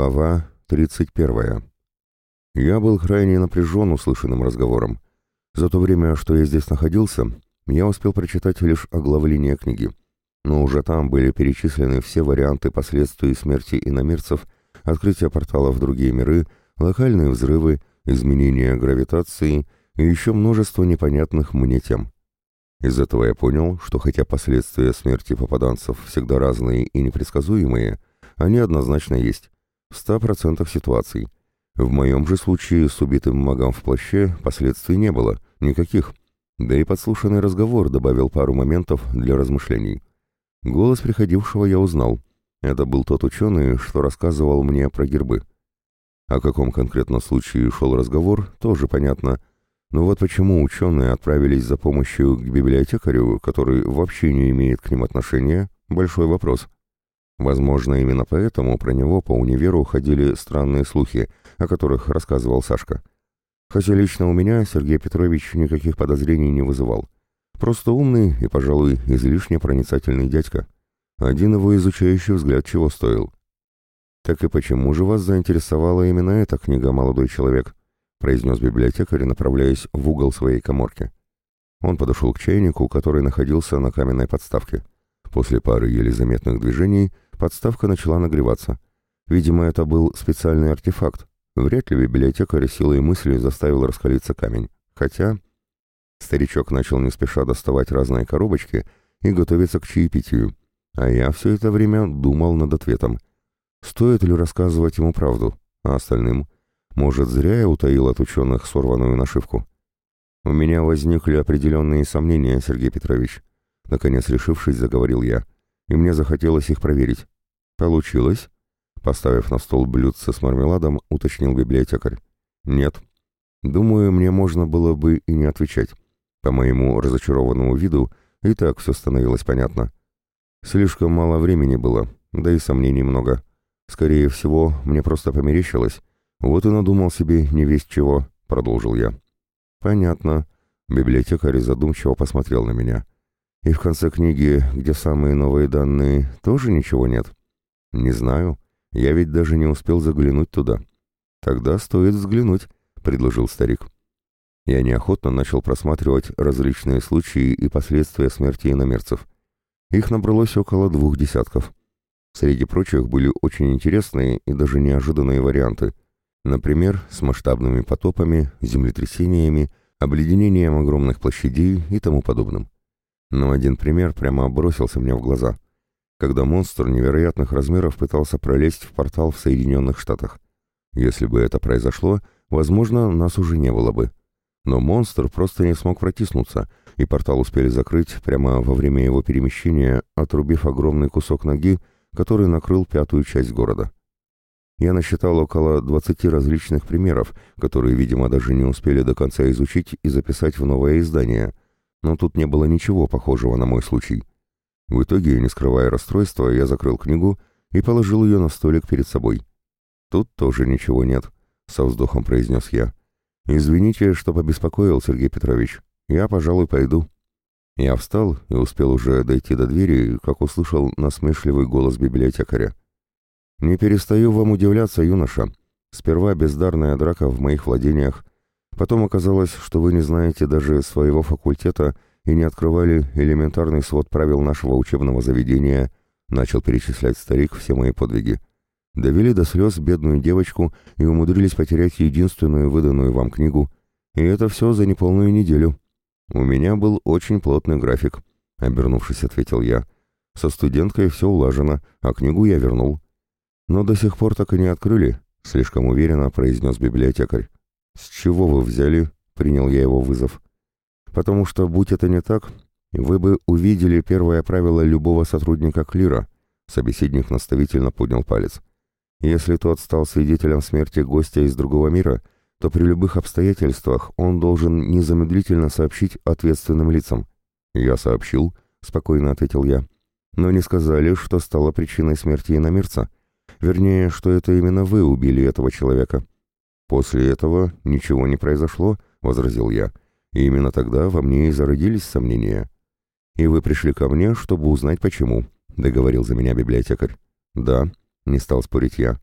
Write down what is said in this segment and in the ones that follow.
Глава 31. Я был крайне напряжен услышанным разговором. За то время, что я здесь находился, я успел прочитать лишь оглавление книги. Но уже там были перечислены все варианты последствий смерти иномирцев, открытие порталов в другие миры, локальные взрывы, изменения гравитации и еще множество непонятных мне тем. Из этого я понял, что хотя последствия смерти попаданцев всегда разные и непредсказуемые, они однозначно есть. В 100% ситуаций. В моем же случае с убитым магом в плаще последствий не было, никаких. Да и подслушанный разговор добавил пару моментов для размышлений. Голос приходившего я узнал. Это был тот ученый, что рассказывал мне про гербы. О каком конкретно случае шел разговор, тоже понятно. Но вот почему ученые отправились за помощью к библиотекарю, который вообще не имеет к ним отношения, большой вопрос. Возможно, именно поэтому про него по универу ходили странные слухи, о которых рассказывал Сашка. Хотя лично у меня Сергей Петрович никаких подозрений не вызывал. Просто умный и, пожалуй, излишне проницательный дядька. Один его изучающий взгляд чего стоил. «Так и почему же вас заинтересовала именно эта книга, молодой человек?» произнес библиотекарь, направляясь в угол своей коморки. Он подошел к чайнику, который находился на каменной подставке. После пары еле заметных движений подставка начала нагреваться. Видимо, это был специальный артефакт. Вряд ли библиотекарь силой мысли заставил раскалиться камень. Хотя... Старичок начал не спеша доставать разные коробочки и готовиться к чаепитию. А я все это время думал над ответом. Стоит ли рассказывать ему правду? А остальным? Может, зря я утаил от ученых сорванную нашивку? У меня возникли определенные сомнения, Сергей Петрович. Наконец, решившись, заговорил я и мне захотелось их проверить. Получилось? Поставив на стол блюдце с мармеладом, уточнил библиотекарь. Нет. Думаю, мне можно было бы и не отвечать. По моему разочарованному виду и так все становилось понятно. Слишком мало времени было, да и сомнений много. Скорее всего, мне просто померещилось. Вот и надумал себе не весть чего, продолжил я. Понятно. Библиотекарь задумчиво посмотрел на меня. И в конце книги, где самые новые данные, тоже ничего нет? Не знаю. Я ведь даже не успел заглянуть туда. Тогда стоит взглянуть, предложил старик. Я неохотно начал просматривать различные случаи и последствия смерти иномерцев. Их набралось около двух десятков. Среди прочих были очень интересные и даже неожиданные варианты. Например, с масштабными потопами, землетрясениями, обледенением огромных площадей и тому подобным. Но один пример прямо бросился мне в глаза, когда монстр невероятных размеров пытался пролезть в портал в Соединенных Штатах. Если бы это произошло, возможно, нас уже не было бы. Но монстр просто не смог протиснуться, и портал успели закрыть прямо во время его перемещения, отрубив огромный кусок ноги, который накрыл пятую часть города. Я насчитал около 20 различных примеров, которые, видимо, даже не успели до конца изучить и записать в новое издание, но тут не было ничего похожего на мой случай. В итоге, не скрывая расстройства, я закрыл книгу и положил ее на столик перед собой. «Тут тоже ничего нет», — со вздохом произнес я. «Извините, что побеспокоил, Сергей Петрович. Я, пожалуй, пойду». Я встал и успел уже дойти до двери, как услышал насмешливый голос библиотекаря. «Не перестаю вам удивляться, юноша. Сперва бездарная драка в моих владениях, Потом оказалось, что вы не знаете даже своего факультета и не открывали элементарный свод правил нашего учебного заведения, начал перечислять старик все мои подвиги. Довели до слез бедную девочку и умудрились потерять единственную выданную вам книгу. И это все за неполную неделю. У меня был очень плотный график, обернувшись, ответил я. Со студенткой все улажено, а книгу я вернул. Но до сих пор так и не открыли, слишком уверенно произнес библиотекарь. «С чего вы взяли?» — принял я его вызов. «Потому что, будь это не так, вы бы увидели первое правило любого сотрудника Клира», — собеседник наставительно поднял палец. «Если тот стал свидетелем смерти гостя из другого мира, то при любых обстоятельствах он должен незамедлительно сообщить ответственным лицам». «Я сообщил», — спокойно ответил я. «Но не сказали, что стало причиной смерти иномирца. Вернее, что это именно вы убили этого человека». «После этого ничего не произошло», — возразил я. «И именно тогда во мне и зародились сомнения». «И вы пришли ко мне, чтобы узнать, почему», — договорил за меня библиотекарь. «Да», — не стал спорить я.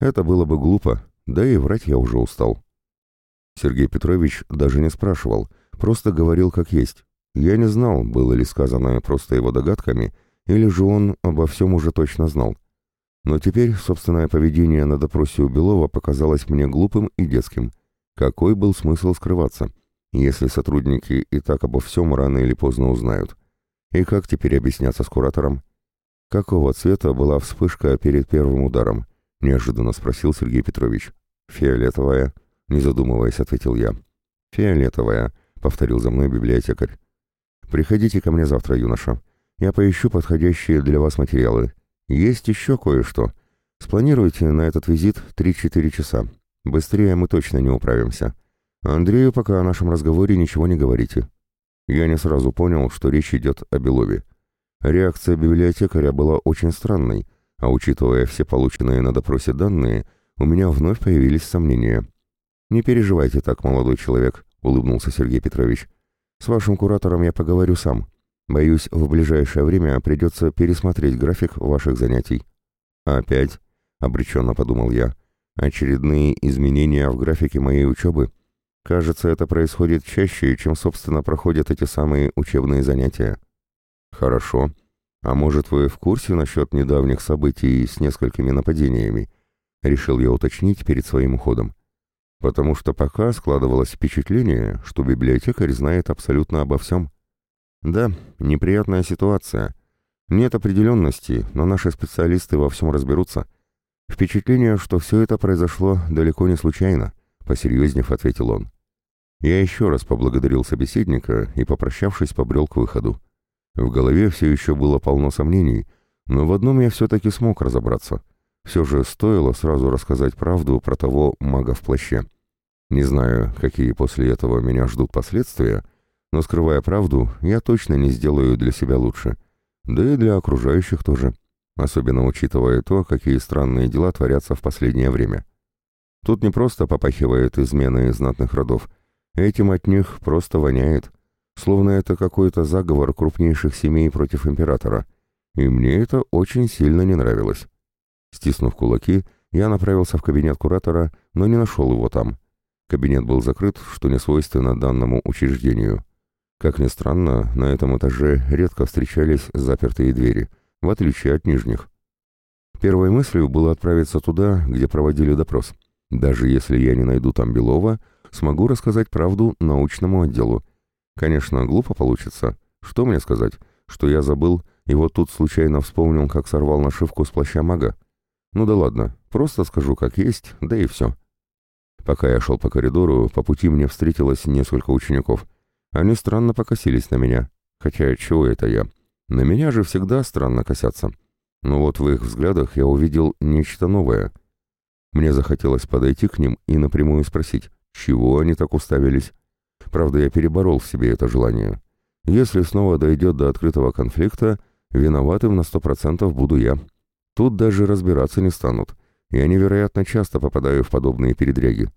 Это было бы глупо, да и врать я уже устал. Сергей Петрович даже не спрашивал, просто говорил как есть. Я не знал, было ли сказанное просто его догадками, или же он обо всем уже точно знал. Но теперь собственное поведение на допросе у Белова показалось мне глупым и детским. Какой был смысл скрываться, если сотрудники и так обо всем рано или поздно узнают? И как теперь объясняться с куратором? Какого цвета была вспышка перед первым ударом? Неожиданно спросил Сергей Петрович. Фиолетовая, не задумываясь, ответил я. Фиолетовая, повторил за мной библиотекарь. Приходите ко мне завтра, юноша. Я поищу подходящие для вас материалы. Есть еще кое-что. Спланируйте на этот визит 3-4 часа. Быстрее мы точно не управимся. Андрею пока о нашем разговоре ничего не говорите. Я не сразу понял, что речь идет о Белове. Реакция библиотекаря была очень странной, а учитывая все полученные на допросе данные, у меня вновь появились сомнения. «Не переживайте так, молодой человек», — улыбнулся Сергей Петрович. «С вашим куратором я поговорю сам. Боюсь, в ближайшее время придется пересмотреть график ваших занятий». «Опять?» — обреченно подумал я. «Очередные изменения в графике моей учебы? Кажется, это происходит чаще, чем, собственно, проходят эти самые учебные занятия». «Хорошо. А может, вы в курсе насчет недавних событий с несколькими нападениями?» Решил я уточнить перед своим уходом. Потому что пока складывалось впечатление, что библиотекарь знает абсолютно обо всем. Да, неприятная ситуация. Нет определенности, но наши специалисты во всем разберутся. Впечатление, что все это произошло далеко не случайно, посерьезнев ответил он. Я еще раз поблагодарил собеседника и, попрощавшись, побрел к выходу. В голове все еще было полно сомнений, но в одном я все-таки смог разобраться. Все же стоило сразу рассказать правду про того мага в плаще. Не знаю, какие после этого меня ждут последствия, но скрывая правду, я точно не сделаю для себя лучше. Да и для окружающих тоже. Особенно учитывая то, какие странные дела творятся в последнее время. Тут не просто попахивает измены знатных родов. Этим от них просто воняет. Словно это какой-то заговор крупнейших семей против императора. И мне это очень сильно не нравилось. Стиснув кулаки, я направился в кабинет куратора, но не нашел его там. Кабинет был закрыт, что не свойственно данному учреждению. Как ни странно, на этом этаже редко встречались запертые двери, в отличие от нижних. Первой мыслью было отправиться туда, где проводили допрос. Даже если я не найду там Белова, смогу рассказать правду научному отделу. Конечно, глупо получится. Что мне сказать? Что я забыл, и вот тут случайно вспомнил, как сорвал нашивку с плаща мага? Ну да ладно, просто скажу как есть, да и все. Пока я шел по коридору, по пути мне встретилось несколько учеников. Они странно покосились на меня. Хотя, чего это я? На меня же всегда странно косятся. Но вот в их взглядах я увидел нечто новое. Мне захотелось подойти к ним и напрямую спросить, чего они так уставились. Правда, я переборол в себе это желание. Если снова дойдет до открытого конфликта, виноватым на сто процентов буду я. Тут даже разбираться не станут. Я невероятно часто попадаю в подобные передряги.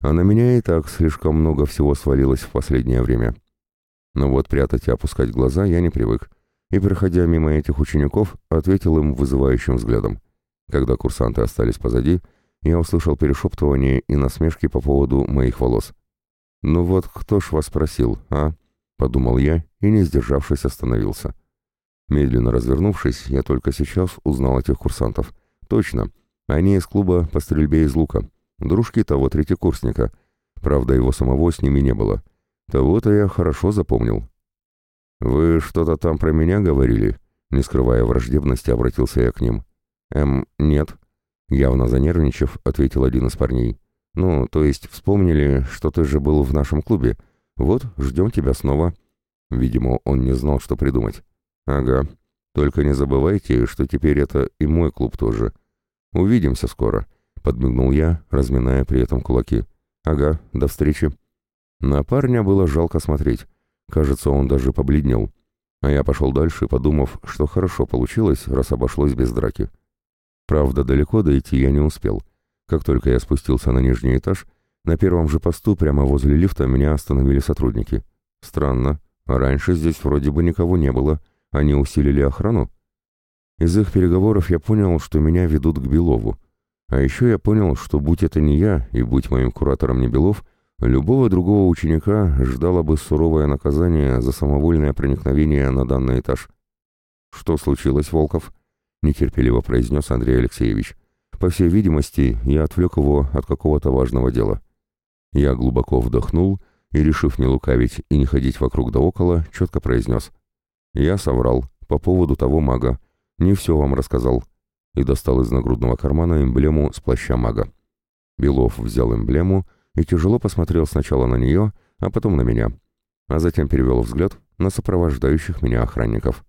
А на меня и так слишком много всего свалилось в последнее время. Но вот прятать и опускать глаза я не привык. И, проходя мимо этих учеников, ответил им вызывающим взглядом. Когда курсанты остались позади, я услышал перешептывание и насмешки по поводу моих волос. «Ну вот кто ж вас спросил, а?» — подумал я и, не сдержавшись, остановился. Медленно развернувшись, я только сейчас узнал этих курсантов. Точно, они из клуба по стрельбе из лука. Дружки того третьекурсника. Правда, его самого с ними не было. Того-то я хорошо запомнил. «Вы что-то там про меня говорили?» Не скрывая враждебности, обратился я к ним. «Эм, нет». Явно занервничав, ответил один из парней. «Ну, то есть вспомнили, что ты же был в нашем клубе. Вот, ждем тебя снова». Видимо, он не знал, что придумать. «Ага. Только не забывайте, что теперь это и мой клуб тоже. Увидимся скоро», — подмигнул я, разминая при этом кулаки. «Ага, до встречи». На парня было жалко смотреть. Кажется, он даже побледнел. А я пошел дальше, подумав, что хорошо получилось, раз обошлось без драки. Правда, далеко дойти я не успел. Как только я спустился на нижний этаж, на первом же посту прямо возле лифта меня остановили сотрудники. Странно, раньше здесь вроде бы никого не было. Они усилили охрану? Из их переговоров я понял, что меня ведут к Белову. А еще я понял, что будь это не я, и будь моим куратором не Белов, любого другого ученика ждало бы суровое наказание за самовольное проникновение на данный этаж. «Что случилось, Волков?» — нетерпеливо произнес Андрей Алексеевич. «По всей видимости, я отвлек его от какого-то важного дела». Я глубоко вдохнул и, решив не лукавить и не ходить вокруг да около, четко произнес. «Я соврал по поводу того мага. Не все вам рассказал» и достал из нагрудного кармана эмблему с плаща мага. Белов взял эмблему и тяжело посмотрел сначала на нее, а потом на меня, а затем перевел взгляд на сопровождающих меня охранников.